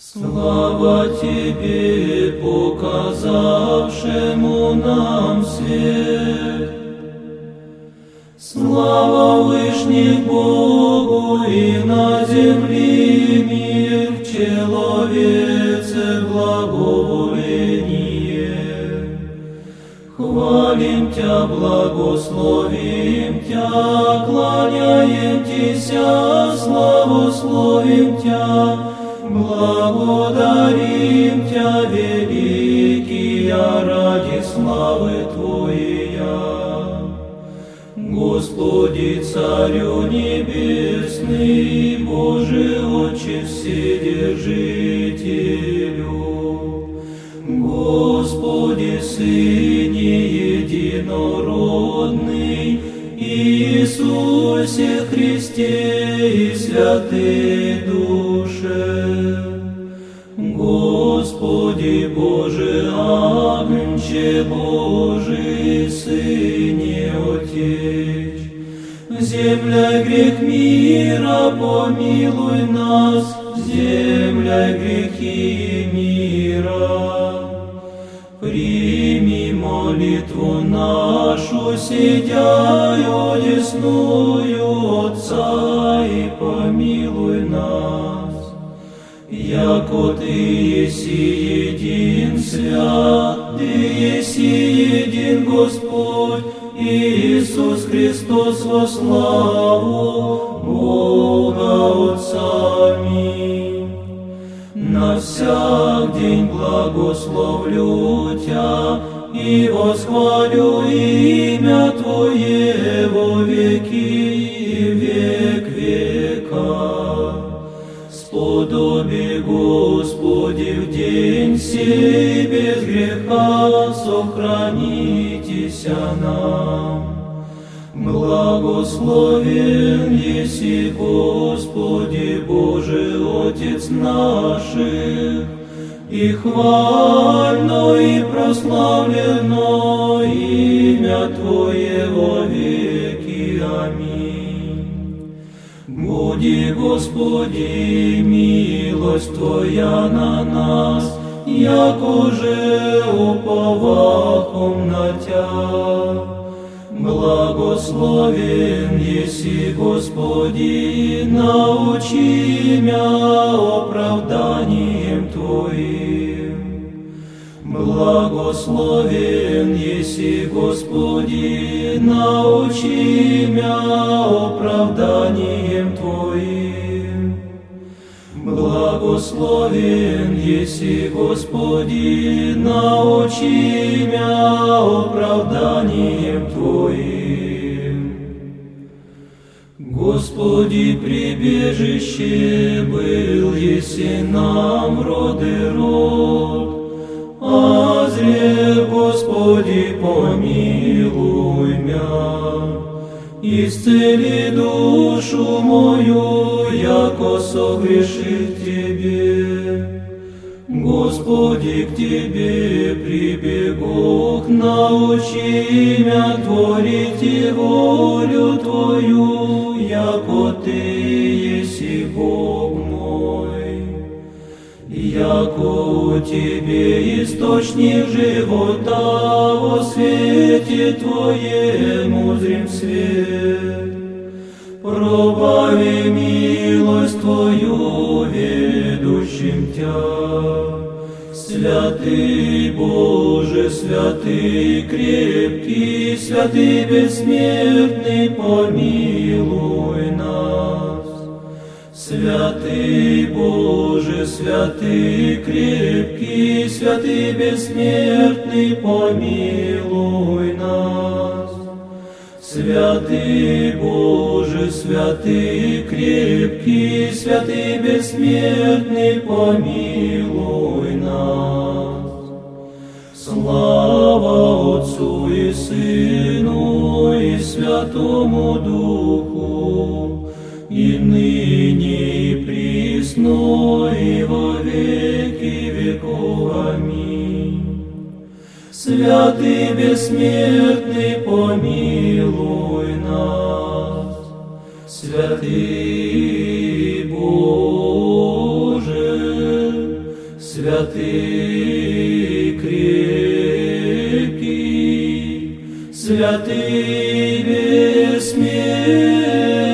Слава Тебе, показавшему нам свет. Слава Вышних Богу и на земле мир, человеце благоволение. Хвалим Тя, благословим Тя, кланяем Тися, славословим Тя, Благодарим Тя, великий, ради славы Твоя. Господи, Царю Небесный, Боже, Отче Вседержителю, Господи, Сыне Единородный, Иисусе Христе и Святый Душе. Боже, Агнче Божий, Сыне Отеч, земля грех мира, помилуй нас, земля грехи мира. Прими молитву нашу, сидяю десную Отца, и помилуй нас. Яко Ты еси един свят, Ты еси един Господь, Иисус Христос во славу Бога Отца. Аминь. На всяк день благословлю Тя и восхвалю имя Твое во веки Сподоби, Господи, в день сей без греха сохранитеся нам. Благословен еси, Господи, Боже, Отец наших, и хвально и прославлено имя Твое во веки. Аминь. Буди, Господи, милость Твоя на нас, яко же уповахом на Тя. Благословен еси, Господи, научи мя оправданием Твоим. Благословен еси, Господи, научи мя оправданием Твоим. Благословен еси, Господи, научи мя оправданием Твоим. Господи, прибежище был, еси нам род и род, Азре, Господи, помилуй мя. Исцели душу мою, яко согрешил Тебе. Господи, к Тебе прибегу, научи мя творить волю Твою, яко Ты еси Бог. Яко у Тебе источник живота, во свете Твоем узрим свет. Пробави милость Твою, ведущим Тя. Святый Боже, святый крепкий, святый бессмертный, помилуй нас. Святый Боже, святый крепкий, святый бессмертный, помилуй нас. Святый Боже, святый крепкий, святый бессмертный, помилуй нас. Слава Отцу и Сыну и Святому Духу, и ныне веков. Аминь. Святый бессмертный, помилуй нас. Святый Боже, святый крепкий, святый бессмертный,